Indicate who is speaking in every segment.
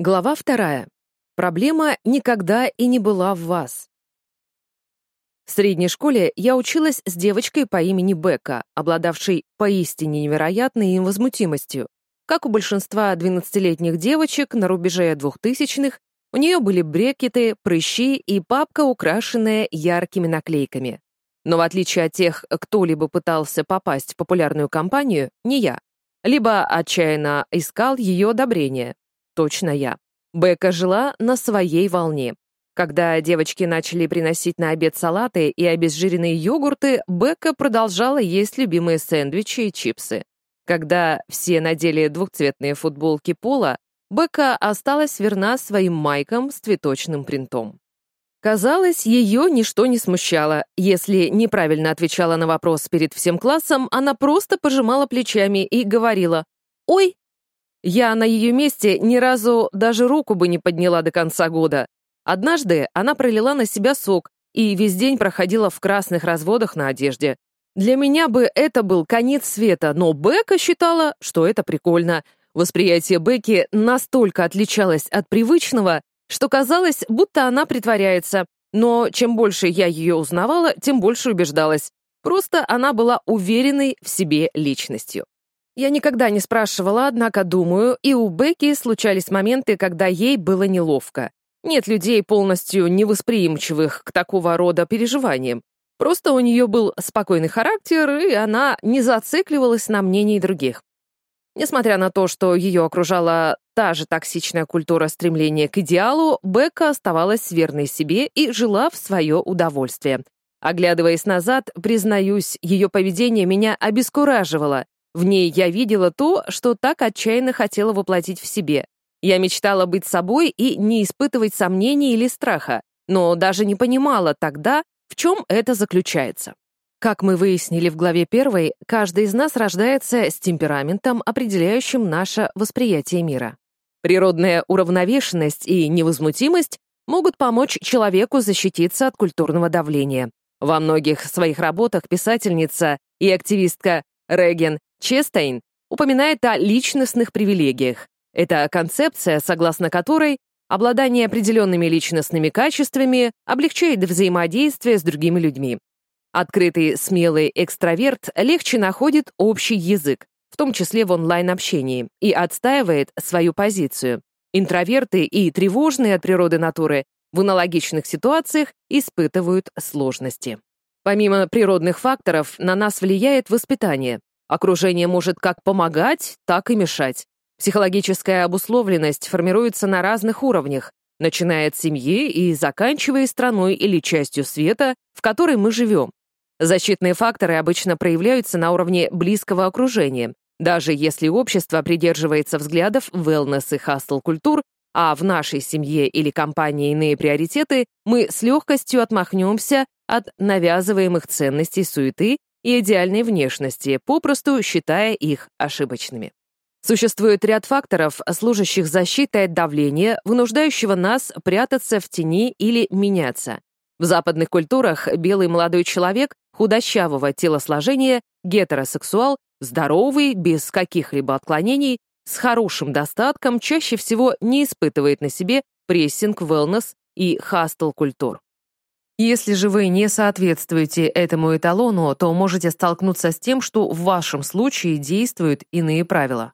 Speaker 1: Глава вторая. Проблема никогда и не была в вас. В средней школе я училась с девочкой по имени Бека, обладавшей поистине невероятной невозмутимостью. Как у большинства 12-летних девочек на рубеже двухтысячных, у нее были брекеты, прыщи и папка, украшенная яркими наклейками. Но в отличие от тех, кто либо пытался попасть в популярную компанию, не я, либо отчаянно искал ее одобрения, точно я. Бека жила на своей волне. Когда девочки начали приносить на обед салаты и обезжиренные йогурты, Бека продолжала есть любимые сэндвичи и чипсы. Когда все надели двухцветные футболки пола, Бека осталась верна своим майкам с цветочным принтом. Казалось, ее ничто не смущало. Если неправильно отвечала на вопрос перед всем классом, она просто пожимала плечами и говорила «Ой, я на ее месте ни разу даже руку бы не подняла до конца года. Однажды она пролила на себя сок и весь день проходила в красных разводах на одежде. Для меня бы это был конец света, но Бека считала, что это прикольно. Восприятие Бекки настолько отличалось от привычного, что казалось, будто она притворяется. Но чем больше я ее узнавала, тем больше убеждалась. Просто она была уверенной в себе личностью. Я никогда не спрашивала, однако думаю, и у Бекки случались моменты, когда ей было неловко. Нет людей, полностью невосприимчивых к такого рода переживаниям. Просто у нее был спокойный характер, и она не зацикливалась на мнении других. Несмотря на то, что ее окружала та же токсичная культура стремления к идеалу, Бекка оставалась верной себе и жила в свое удовольствие. Оглядываясь назад, признаюсь, ее поведение меня обескураживало, в ней я видела то, что так отчаянно хотела воплотить в себе. Я мечтала быть собой и не испытывать сомнений или страха, но даже не понимала тогда, в чем это заключается. Как мы выяснили в главе первой, каждый из нас рождается с темпераментом, определяющим наше восприятие мира. Природная уравновешенность и невозмутимость могут помочь человеку защититься от культурного давления. Во многих своих работах писательница и активистка Реген Честейн упоминает о личностных привилегиях. Это концепция, согласно которой обладание определенными личностными качествами облегчает взаимодействие с другими людьми. Открытый, смелый экстраверт легче находит общий язык, в том числе в онлайн-общении, и отстаивает свою позицию. Интроверты и тревожные от природы натуры в аналогичных ситуациях испытывают сложности. Помимо природных факторов, на нас влияет воспитание. Окружение может как помогать, так и мешать. Психологическая обусловленность формируется на разных уровнях, начиная от семьи и заканчивая страной или частью света, в которой мы живем. Защитные факторы обычно проявляются на уровне близкого окружения, даже если общество придерживается взглядов wellness и хастл-культур, а в нашей семье или компании иные приоритеты, мы с легкостью отмахнемся от навязываемых ценностей суеты и идеальной внешности, попросту считая их ошибочными. Существует ряд факторов, служащих защитой от давления, вынуждающего нас прятаться в тени или меняться. В западных культурах белый молодой человек худощавого телосложения, гетеросексуал, здоровый, без каких-либо отклонений, с хорошим достатком чаще всего не испытывает на себе прессинг, wellness и хастл-культур. Если же вы не соответствуете этому эталону, то можете столкнуться с тем, что в вашем случае действуют иные правила.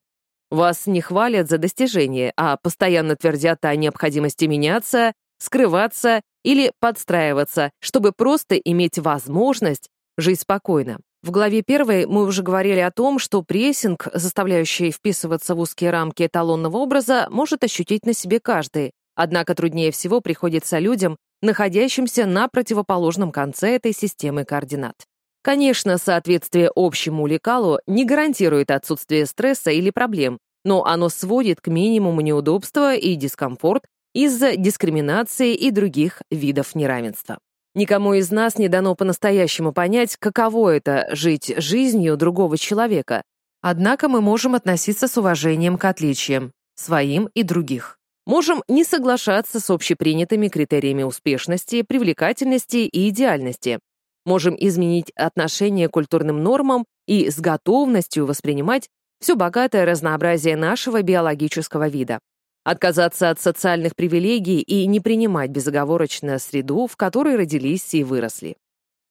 Speaker 1: Вас не хвалят за достижения, а постоянно твердят о необходимости меняться, скрываться или подстраиваться, чтобы просто иметь возможность жить спокойно. В главе первой мы уже говорили о том, что прессинг, заставляющий вписываться в узкие рамки эталонного образа, может ощутить на себе каждый. Однако труднее всего приходится людям, находящимся на противоположном конце этой системы координат. Конечно, соответствие общему лекалу не гарантирует отсутствие стресса или проблем, но оно сводит к минимуму неудобства и дискомфорт из-за дискриминации и других видов неравенства. Никому из нас не дано по-настоящему понять, каково это — жить жизнью другого человека. Однако мы можем относиться с уважением к отличиям, своим и других. Можем не соглашаться с общепринятыми критериями успешности, привлекательности и идеальности. Можем изменить отношение к культурным нормам и с готовностью воспринимать все богатое разнообразие нашего биологического вида. отказаться от социальных привилегий и не принимать безоговорочно среду, в которой родились и выросли.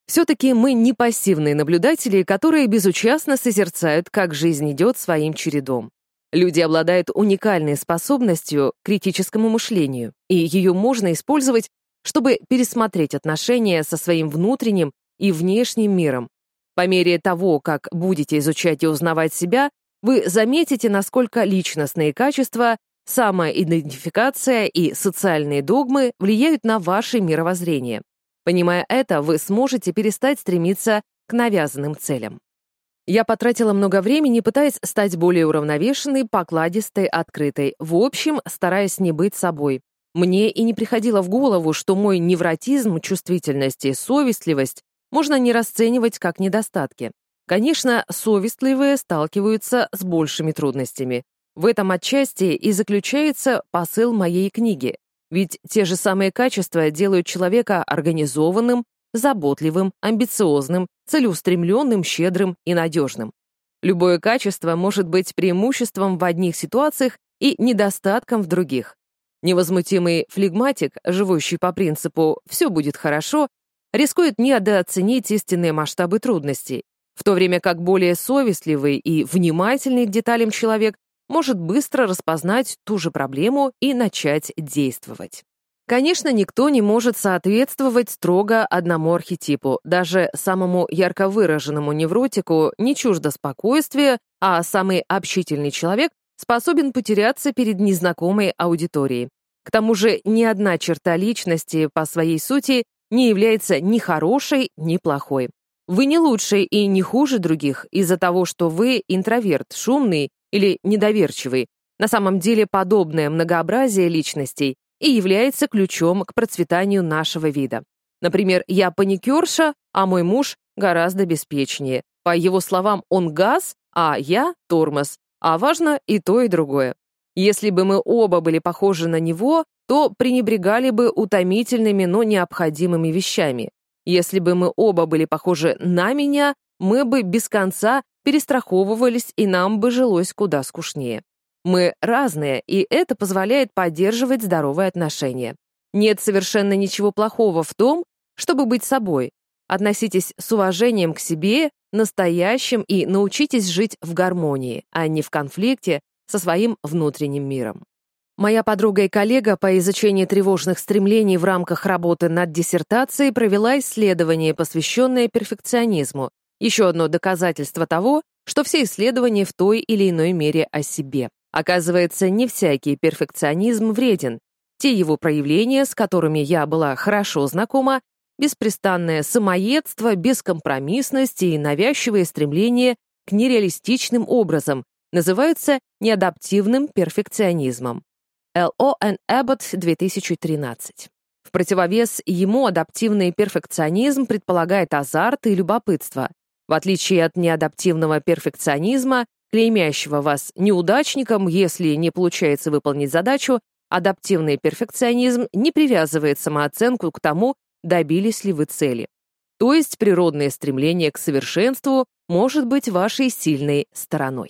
Speaker 1: Все-таки мы не пассивные наблюдатели, которые безучастно созерцают, как жизнь идет своим чередом. Люди обладают уникальной способностью к критическому мышлению, и ее можно использовать, чтобы пересмотреть отношения со своим внутренним и внешним миром. По мере того, как будете изучать и узнавать себя, вы заметите, насколько личностные качества, самоидентификация и социальные догмы влияют на ваше мировоззрение. Понимая это, вы сможете перестать стремиться к навязанным целям. Я потратила много времени, пытаясь стать более уравновешенной, покладистой, открытой, в общем, стараясь не быть собой. Мне и не приходило в голову, что мой невротизм, чувствительность и совестливость можно не расценивать как недостатки. Конечно, совестливые сталкиваются с большими трудностями. В этом отчасти и заключается посыл моей книги. Ведь те же самые качества делают человека организованным, заботливым, амбициозным, целеустремленным, щедрым и надежным. Любое качество может быть преимуществом в одних ситуациях и недостатком в других. Невозмутимый флегматик, живущий по принципу «все будет хорошо», рискует недооценить истинные масштабы трудностей, в то время как более совестливый и внимательный к деталям человек может быстро распознать ту же проблему и начать действовать. Конечно, никто не может соответствовать строго одному архетипу. Даже самому ярко выраженному невротику не чуждо спокойствие, а самый общительный человек способен потеряться перед незнакомой аудиторией. К тому же ни одна черта личности по своей сути не является ни хорошей, ни плохой. Вы не лучше и не хуже других из-за того, что вы интроверт, шумный или недоверчивый. На самом деле подобное многообразие личностей и является ключом к процветанию нашего вида. Например, я паникерша, а мой муж гораздо беспечнее. По его словам, он газ, а я тормоз. А важно и то, и другое. Если бы мы оба были похожи на него, то пренебрегали бы утомительными, но необходимыми вещами. Если бы мы оба были похожи на меня, мы бы без конца перестраховывались, и нам бы жилось куда скучнее. Мы разные, и это позволяет поддерживать здоровые отношения. Нет совершенно ничего плохого в том, чтобы быть собой. Относитесь с уважением к себе, настоящим, и научитесь жить в гармонии, а не в конфликте со своим внутренним миром. Моя подруга и коллега по изучению тревожных стремлений в рамках работы над диссертацией провела исследование, посвященное перфекционизму, еще одно доказательство того, что все исследования в той или иной мере о себе. Оказывается, не всякий перфекционизм вреден. Те его проявления, с которыми я была хорошо знакома, беспрестанное самоедство, бескомпромиссность и навязчивое стремление к нереалистичным образом, называются неадаптивным перфекционизмом. Л.О.Н. Эббот, 2013. В противовес ему адаптивный перфекционизм предполагает азарт и любопытство, в отличие от неадаптивного перфекционизма, клеймящего вас неудачником, если не получается выполнить задачу, адаптивный перфекционизм не привязывает самооценку к тому, добились ли вы цели. То есть природное стремление к совершенству может быть вашей сильной стороной.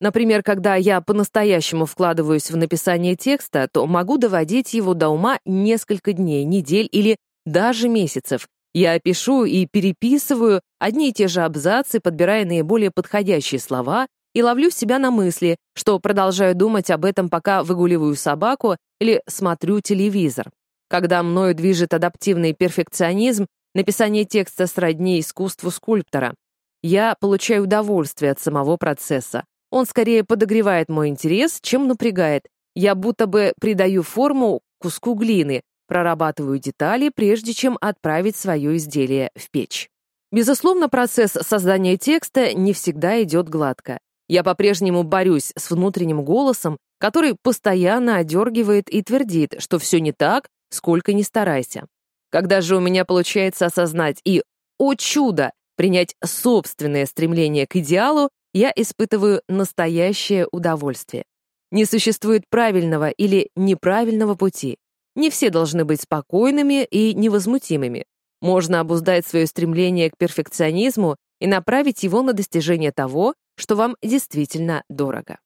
Speaker 1: Например, когда я по-настоящему вкладываюсь в написание текста, то могу доводить его до ума несколько дней, недель или даже месяцев, я пишу и переписываю одни и те же абзацы, подбирая наиболее подходящие слова, и ловлю себя на мысли, что продолжаю думать об этом, пока выгуливаю собаку или смотрю телевизор. Когда мною движет адаптивный перфекционизм, написание текста сродни искусству скульптора. Я получаю удовольствие от самого процесса. Он скорее подогревает мой интерес, чем напрягает. Я будто бы придаю форму куску глины, Прорабатываю детали, прежде чем отправить свое изделие в печь. Безусловно, процесс создания текста не всегда идет гладко. Я по-прежнему борюсь с внутренним голосом, который постоянно одергивает и твердит, что все не так, сколько ни старайся. Когда же у меня получается осознать и, о чудо, принять собственное стремление к идеалу, я испытываю настоящее удовольствие. Не существует правильного или неправильного пути. Не все должны быть спокойными и невозмутимыми. Можно обуздать свое стремление к перфекционизму и направить его на достижение того, что вам действительно дорого.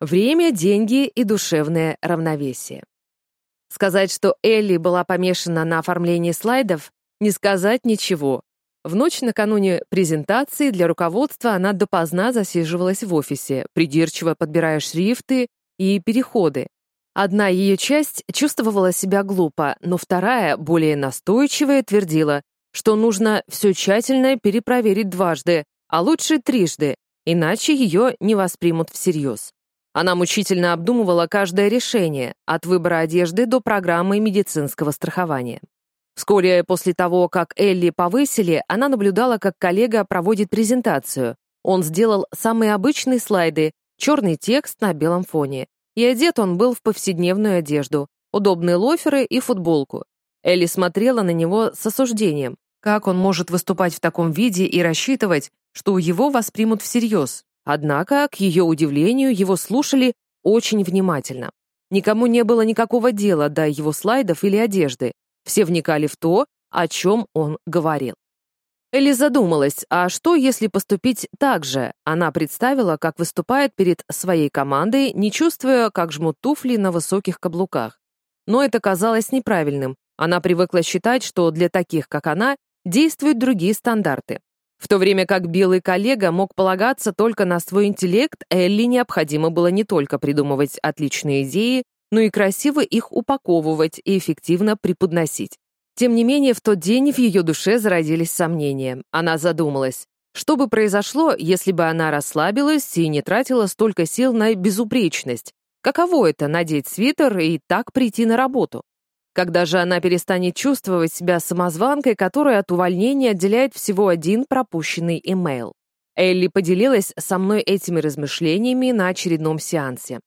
Speaker 1: Время, деньги и душевное равновесие. Сказать, что Элли была помешана на оформлении слайдов, не сказать ничего. В ночь накануне презентации для руководства она допоздна засиживалась в офисе, придирчиво подбирая шрифты и переходы. Одна ее часть чувствовала себя глупо, но вторая, более настойчивая, твердила, что нужно все тщательно перепроверить дважды, а лучше трижды, иначе ее не воспримут всерьез. Она мучительно обдумывала каждое решение, от выбора одежды до программы медицинского страхования. Вскоре после того, как Элли повысили, она наблюдала, как коллега проводит презентацию. Он сделал самые обычные слайды, черный текст на белом фоне. И одет он был в повседневную одежду, удобные лоферы и футболку. Элли смотрела на него с осуждением. Как он может выступать в таком виде и рассчитывать, что его воспримут всерьез? Однако, к ее удивлению, его слушали очень внимательно. Никому не было никакого дела до его слайдов или одежды. Все вникали в то, о чем он говорил. Элли задумалась, а что, если поступить так же? Она представила, как выступает перед своей командой, не чувствуя, как жмут туфли на высоких каблуках. Но это казалось неправильным. Она привыкла считать, что для таких, как она, действуют другие стандарты. В то время как белый коллега мог полагаться только на свой интеллект, Элли необходимо было не только придумывать отличные идеи, но и красиво их упаковывать и эффективно преподносить. Тем не менее, в тот день в ее душе зародились сомнения. Она задумалась, что бы произошло, если бы она расслабилась и не тратила столько сил на безупречность? Каково это — надеть свитер и так прийти на работу? Когда же она перестанет чувствовать себя самозванкой, которая от увольнения отделяет всего один пропущенный имейл? Элли поделилась со мной этими размышлениями на очередном сеансе.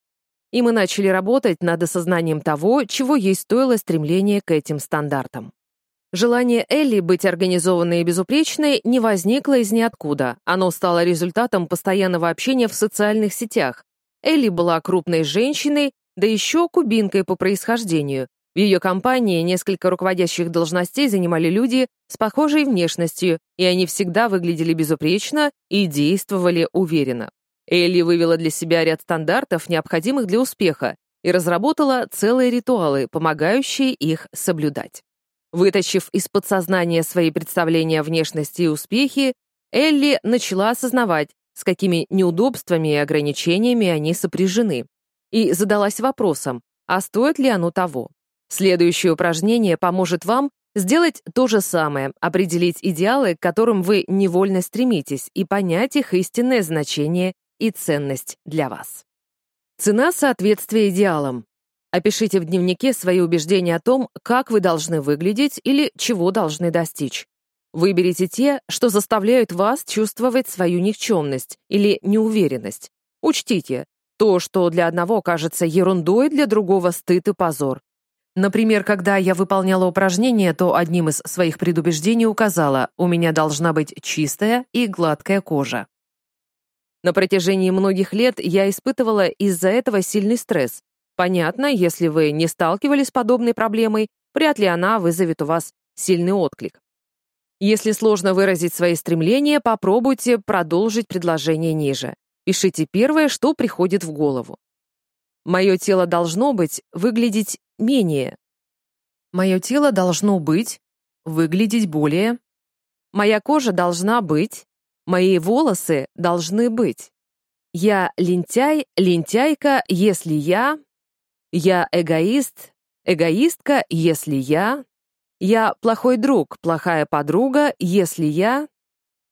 Speaker 1: И мы начали работать над осознанием того, чего ей стоило стремление к этим стандартам. Желание Элли быть организованной и безупречной не возникло из ниоткуда. Оно стало результатом постоянного общения в социальных сетях. Элли была крупной женщиной, да еще кубинкой по происхождению, в ее компании несколько руководящих должностей занимали люди с похожей внешностью, и они всегда выглядели безупречно и действовали уверенно. Элли вывела для себя ряд стандартов, необходимых для успеха, и разработала целые ритуалы, помогающие их соблюдать. Вытащив из подсознания свои представления о внешности и успехе, Элли начала осознавать, с какими неудобствами и ограничениями они сопряжены, и задалась вопросом, а стоит ли оно того? Следующее упражнение поможет вам сделать то же самое, определить идеалы, к которым вы невольно стремитесь, и понять их истинное значение и ценность для вас. Цена соответствия идеалам. Опишите в дневнике свои убеждения о том, как вы должны выглядеть или чего должны достичь. Выберите те, что заставляют вас чувствовать свою никчемность или неуверенность. Учтите, то, что для одного кажется ерундой, для другого стыд и позор. Например, когда я выполняла упражнение, то одним из своих предубеждений указала, у меня должна быть чистая и гладкая кожа. На протяжении многих лет я испытывала из-за этого сильный стресс. Понятно, если вы не сталкивались с подобной проблемой, вряд ли она вызовет у вас сильный отклик. Если сложно выразить свои стремления, попробуйте продолжить предложение ниже. Пишите первое, что приходит в голову. Мое тело должно быть, выглядеть менее. Мое тело должно быть, выглядеть более. Моя кожа должна быть, мои волосы должны быть. Я лентяй, лентяйка, если я. Я эгоист, эгоистка, если я. Я плохой друг, плохая подруга, если я.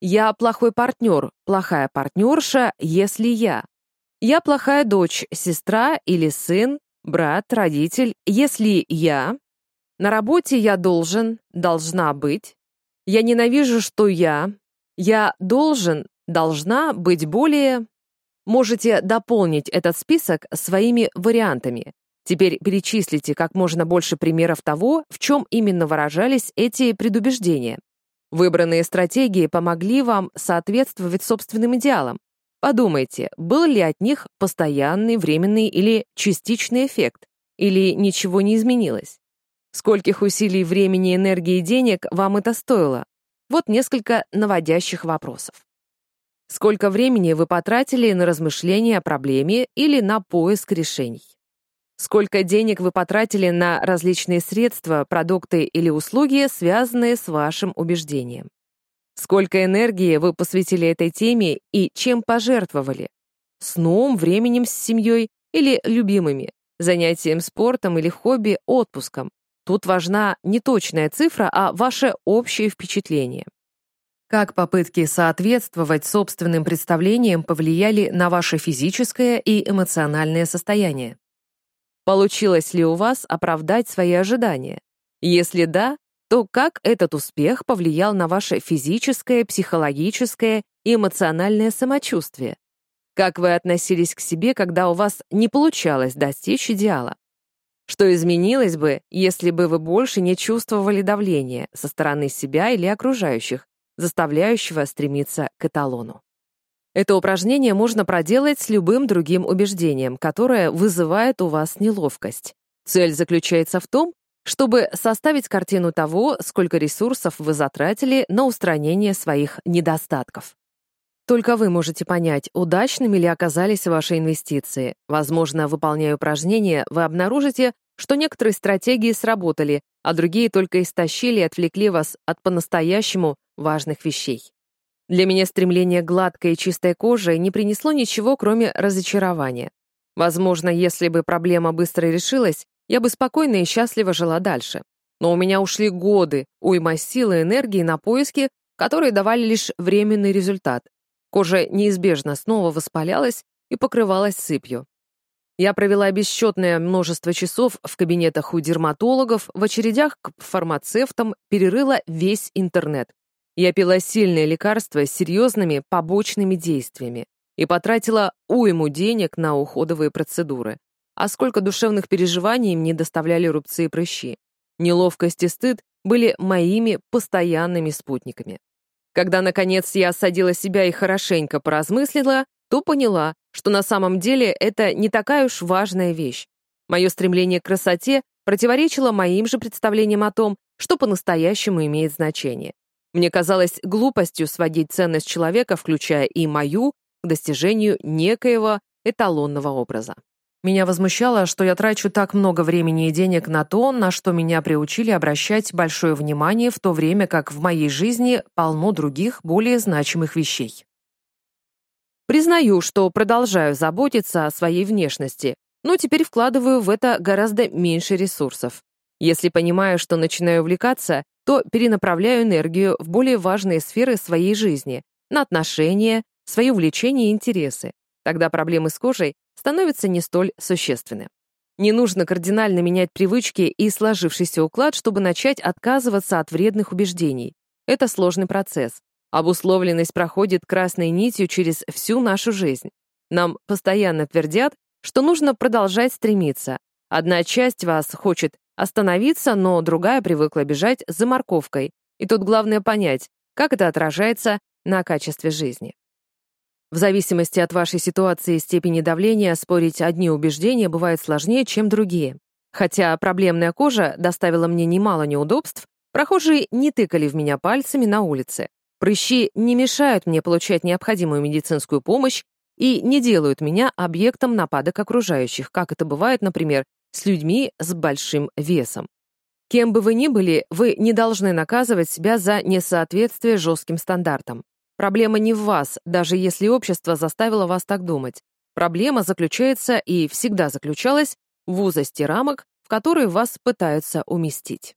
Speaker 1: Я плохой партнер, плохая партнерша, если я. Я плохая дочь, сестра или сын, брат, родитель, если я... На работе я должен, должна быть. Я ненавижу, что я. Я должен, должна быть более... Можете дополнить этот список своими вариантами. Теперь перечислите как можно больше примеров того, в чем именно выражались эти предубеждения. Выбранные стратегии помогли вам соответствовать собственным идеалам, Подумайте, был ли от них постоянный, временный или частичный эффект, или ничего не изменилось? Скольких усилий, времени, энергии и денег вам это стоило? Вот несколько наводящих вопросов. Сколько времени вы потратили на размышления о проблеме или на поиск решений? Сколько денег вы потратили на различные средства, продукты или услуги, связанные с вашим убеждением? Сколько энергии вы посвятили этой теме и чем пожертвовали? Сном, временем с семьей или любимыми, занятием спортом или хобби, отпуском? Тут важна не точная цифра, а ваше общее впечатление. Как попытки соответствовать собственным представлениям повлияли на ваше физическое и эмоциональное состояние? Получилось ли у вас оправдать свои ожидания? Если да, то как этот успех повлиял на ваше физическое, психологическое и эмоциональное самочувствие? Как вы относились к себе, когда у вас не получалось достичь идеала? Что изменилось бы, если бы вы больше не чувствовали давления со стороны себя или окружающих, заставляющего стремиться к эталону? Это упражнение можно проделать с любым другим убеждением, которое вызывает у вас неловкость. Цель заключается в том, чтобы составить картину того, сколько ресурсов вы затратили на устранение своих недостатков. Только вы можете понять, удачными ли оказались ваши инвестиции. Возможно, выполняя упражнения, вы обнаружите, что некоторые стратегии сработали, а другие только истощили и отвлекли вас от по-настоящему важных вещей. Для меня стремление гладкой и чистой коже не принесло ничего, кроме разочарования. Возможно, если бы проблема быстро решилась, я бы спокойно и счастливо жила дальше. Но у меня ушли годы, уйма силы и энергии на поиски, которые давали лишь временный результат. Кожа неизбежно снова воспалялась и покрывалась сыпью. Я провела бесчетное множество часов в кабинетах у дерматологов, в очередях к фармацевтам, перерыла весь интернет. Я пила сильные лекарства с серьезными побочными действиями и потратила уйму денег на уходовые процедуры. А сколько душевных переживаний мне доставляли рубцы и прыщи. Неловкость и стыд были моими постоянными спутниками. Когда, наконец, я осадила себя и хорошенько поразмыслила, то поняла, что на самом деле это не такая уж важная вещь. Мое стремление к красоте противоречило моим же представлениям о том, что по-настоящему имеет значение. Мне казалось глупостью сводить ценность человека, включая и мою, к достижению некоего эталонного образа. Меня возмущало, что я трачу так много времени и денег на то, на что меня приучили обращать большое внимание, в то время как в моей жизни полно других, более значимых вещей. Признаю, что продолжаю заботиться о своей внешности, но теперь вкладываю в это гораздо меньше ресурсов. Если понимаю, что начинаю увлекаться, то перенаправляю энергию в более важные сферы своей жизни, на отношения, свои увлечения и интересы. Тогда проблемы с кожей становятся не столь существенны. Не нужно кардинально менять привычки и сложившийся уклад, чтобы начать отказываться от вредных убеждений. Это сложный процесс. Обусловленность проходит красной нитью через всю нашу жизнь. Нам постоянно твердят, что нужно продолжать стремиться. Одна часть вас хочет остановиться, но другая привыкла бежать за морковкой. И тут главное понять, как это отражается на качестве жизни. В зависимости от вашей ситуации и степени давления спорить одни убеждения бывает сложнее, чем другие. Хотя проблемная кожа доставила мне немало неудобств, прохожие не тыкали в меня пальцами на улице. Прыщи не мешают мне получать необходимую медицинскую помощь и не делают меня объектом нападок окружающих, как это бывает, например, с людьми с большим весом. Кем бы вы ни были, вы не должны наказывать себя за несоответствие жестким стандартам. Проблема не в вас, даже если общество заставило вас так думать. Проблема заключается и всегда заключалась в узости рамок, в которые вас пытаются уместить.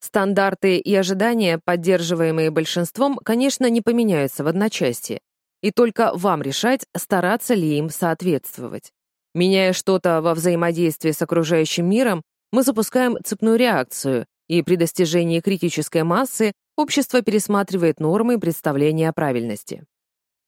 Speaker 1: Стандарты и ожидания, поддерживаемые большинством, конечно, не поменяются в одночасье, и только вам решать, стараться ли им соответствовать. Меняя что-то во взаимодействии с окружающим миром, мы запускаем цепную реакцию, и при достижении критической массы общество пересматривает нормы и представления о правильности.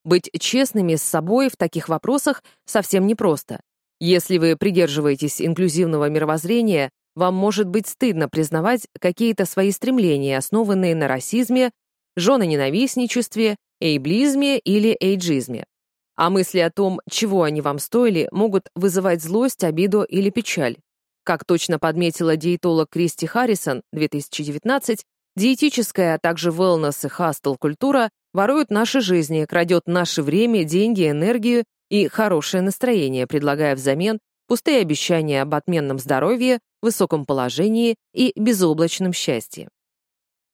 Speaker 1: Быть честными с собой в таких вопросах совсем непросто. Если вы придерживаетесь инклюзивного мировоззрения, вам может быть стыдно признавать какие-то свои стремления, основанные на расизме, женоненавистничестве, эйблизме или эйджизме. А мысли о том, чего они вам стоили, могут вызывать злость, обиду или печаль. Как точно подметила диетолог Кристи Харрисон, 2019, Диетическая, а также wellness и хастл культура воруют наши жизни, крадет наше время, деньги, энергию и хорошее настроение, предлагая взамен пустые обещания об отменном здоровье, высоком положении и безоблачном счастье.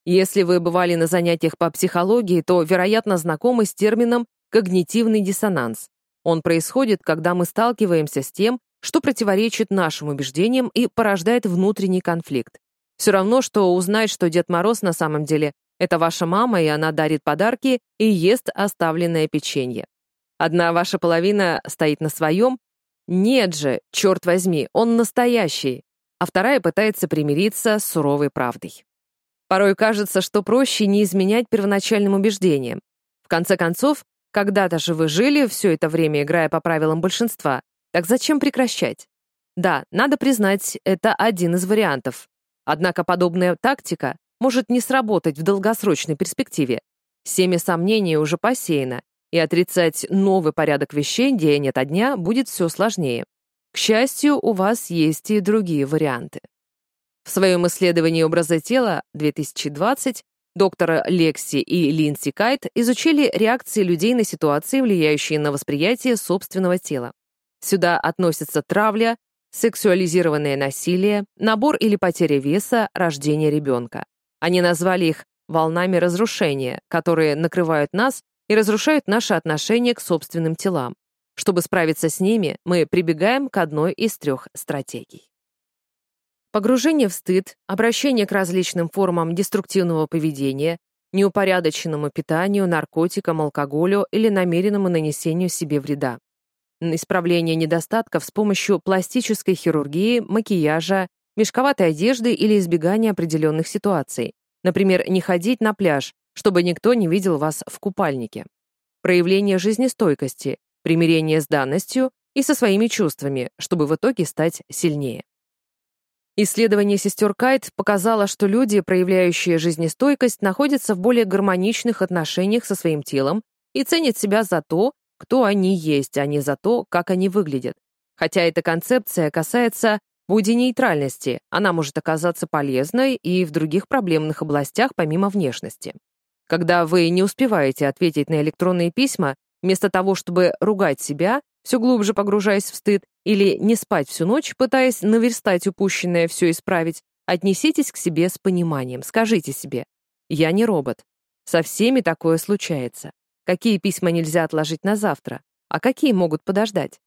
Speaker 1: Если вы бывали на занятиях по психологии, то, вероятно, знакомы с термином «когнитивный диссонанс». Он происходит, когда мы сталкиваемся с тем, что противоречит нашим убеждениям и порождает внутренний конфликт. Все равно, что узнать, что Дед Мороз на самом деле это ваша мама, и она дарит подарки и ест оставленное печенье. Одна ваша половина стоит на своем. Нет же, черт возьми, он настоящий. А вторая пытается примириться с суровой правдой. Порой кажется, что проще не изменять первоначальным убеждениям. В конце концов, когда-то же вы жили, все это время играя по правилам большинства, так зачем прекращать? Да, надо признать, это один из вариантов. Однако подобная тактика может не сработать в долгосрочной перспективе. Семя сомнений уже посеяно, и отрицать новый порядок вещей день ото дня будет все сложнее. К счастью, у вас есть и другие варианты. В своем исследовании образа тела 2020 доктора Лекси и Линси Кайт изучили реакции людей на ситуации, влияющие на восприятие собственного тела. Сюда относятся травля, сексуализированное насилие, набор или потеря веса, рождение ребенка. Они назвали их волнами разрушения, которые накрывают нас и разрушают наши отношения к собственным телам. Чтобы справиться с ними, мы прибегаем к одной из трех стратегий. Погружение в стыд, обращение к различным формам деструктивного поведения, неупорядоченному питанию, наркотикам, алкоголю или намеренному нанесению себе вреда исправление недостатков с помощью пластической хирургии, макияжа, мешковатой одежды или избегания определенных ситуаций. Например, не ходить на пляж, чтобы никто не видел вас в купальнике. Проявление жизнестойкости, примирение с данностью и со своими чувствами, чтобы в итоге стать сильнее. Исследование сестер Кайт показало, что люди, проявляющие жизнестойкость, находятся в более гармоничных отношениях со своим телом и ценят себя за то, кто они есть, а не за то, как они выглядят. Хотя эта концепция касается буди-нейтральности, она может оказаться полезной и в других проблемных областях помимо внешности. Когда вы не успеваете ответить на электронные письма, вместо того, чтобы ругать себя, все глубже погружаясь в стыд, или не спать всю ночь, пытаясь наверстать упущенное, все исправить, отнеситесь к себе с пониманием, скажите себе «Я не робот». Со всеми такое случается. Какие письма нельзя отложить на завтра, а какие могут подождать?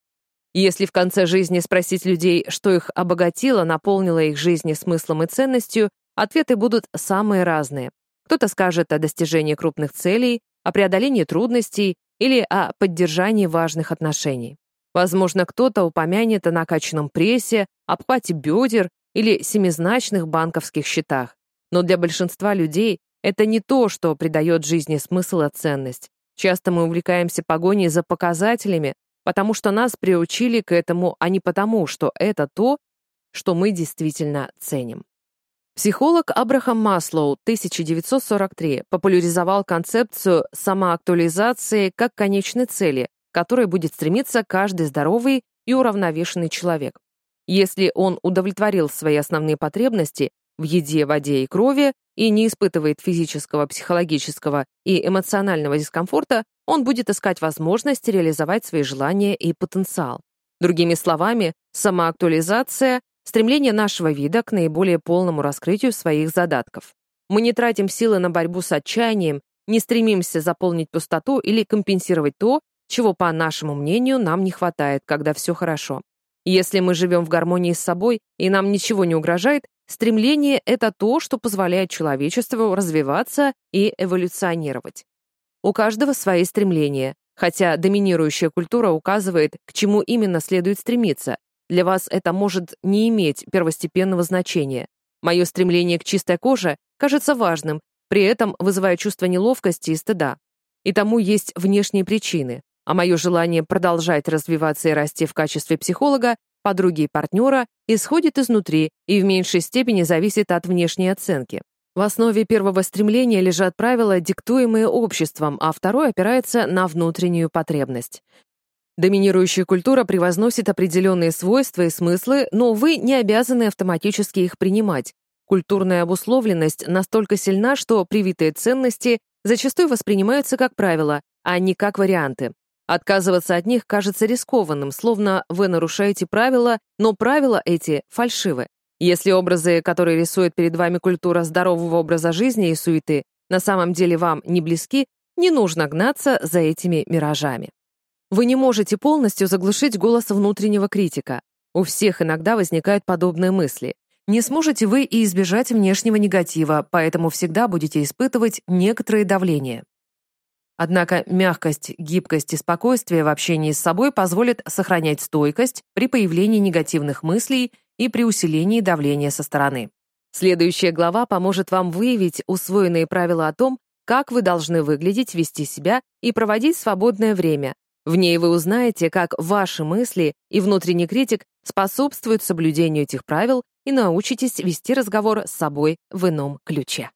Speaker 1: Если в конце жизни спросить людей, что их обогатило, наполнило их жизни смыслом и ценностью, ответы будут самые разные. Кто-то скажет о достижении крупных целей, о преодолении трудностей или о поддержании важных отношений. Возможно, кто-то упомянет о накачанном прессе, обхвате бедер или семизначных банковских счетах. Но для большинства людей это не то, что придает жизни смысл и ценность. Часто мы увлекаемся погоней за показателями, потому что нас приучили к этому, а не потому, что это то, что мы действительно ценим. Психолог Абрахам Маслоу 1943 популяризовал концепцию самоактуализации как конечной цели, к которой будет стремиться каждый здоровый и уравновешенный человек. Если он удовлетворил свои основные потребности в еде, воде и крови, и не испытывает физического, психологического и эмоционального дискомфорта, он будет искать возможность реализовать свои желания и потенциал. Другими словами, самоактуализация — стремление нашего вида к наиболее полному раскрытию своих задатков. Мы не тратим силы на борьбу с отчаянием, не стремимся заполнить пустоту или компенсировать то, чего, по нашему мнению, нам не хватает, когда все хорошо. Если мы живем в гармонии с собой и нам ничего не угрожает, Стремление — это то, что позволяет человечеству развиваться и эволюционировать. У каждого свои стремления, хотя доминирующая культура указывает, к чему именно следует стремиться. Для вас это может не иметь первостепенного значения. Мое стремление к чистой коже кажется важным, при этом вызывая чувство неловкости и стыда. И тому есть внешние причины, а мое желание продолжать развиваться и расти в качестве психолога подруги и партнера исходит изнутри и в меньшей степени зависит от внешней оценки. В основе первого стремления лежат правила, диктуемые обществом, а второй опирается на внутреннюю потребность. Доминирующая культура превозносит определенные свойства и смыслы, но вы не обязаны автоматически их принимать. Культурная обусловленность настолько сильна, что привитые ценности зачастую воспринимаются как правило, а не как варианты. Отказываться от них кажется рискованным, словно вы нарушаете правила, но правила эти фальшивы. Если образы, которые рисует перед вами культура здорового образа жизни и суеты, на самом деле вам не близки, не нужно гнаться за этими миражами. Вы не можете полностью заглушить голос внутреннего критика. У всех иногда возникают подобные мысли. Не сможете вы и избежать внешнего негатива, поэтому всегда будете испытывать некоторое давление. Однако мягкость, гибкость и спокойствие в общении с собой позволят сохранять стойкость при появлении негативных мыслей и при усилении давления со стороны. Следующая глава поможет вам выявить усвоенные правила о том, как вы должны выглядеть, вести себя и проводить свободное время. В ней вы узнаете, как ваши мысли и внутренний критик способствуют соблюдению этих правил и научитесь вести разговор с собой в ином ключе.